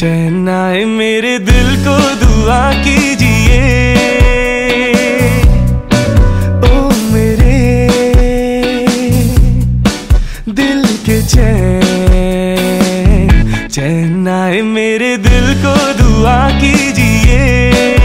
चैन मेरे दिल को दुआ कीजिए। ओ मेरे दिल के चैन मेरे दिल को दुआ कीजिए।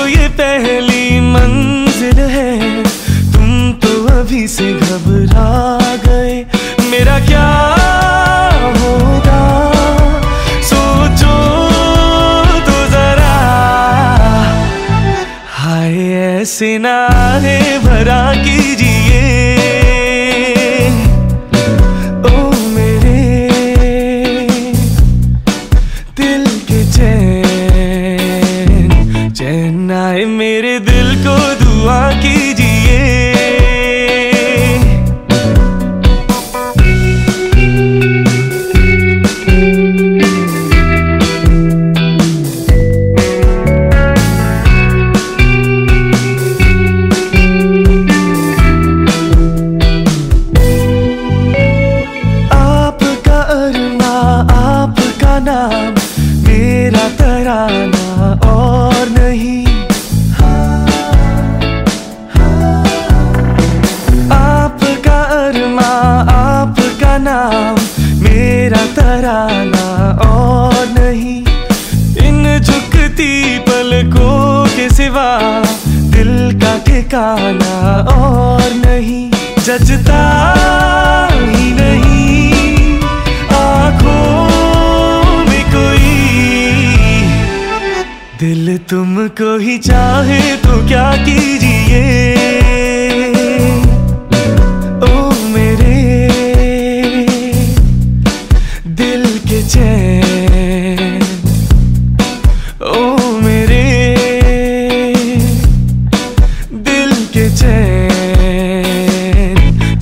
तो ये पहली मंजिल है। तुम तो अभी से घबरा गए। मेरा क्या ऐसे नारे भरा कीजिए को दुआ कीजिए नाम मेरा तराना और नहीं। तराना और नहीं। इन झुकती पलकों के सिवा दिल का ठिकाना और नहीं। जजता नहीं आँखों दिल तुमको ही चाहे तो क्या कीजिए? चैन। ओ मेरे दिल के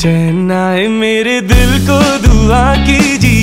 चैन आए मेरे दिल को दुआ कीजिए।